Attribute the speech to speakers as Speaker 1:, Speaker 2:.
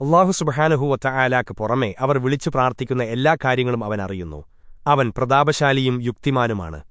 Speaker 1: അള്ളാഹു സുബഹാനുഹൂവത്ത ആലാക്ക് പുറമെ അവർ വിളിച്ചു പ്രാർത്ഥിക്കുന്ന എല്ലാ കാര്യങ്ങളും അവൻ അറിയുന്നു. അവൻ പ്രതാപശാലിയും യുക്തിമാനുമാണ്.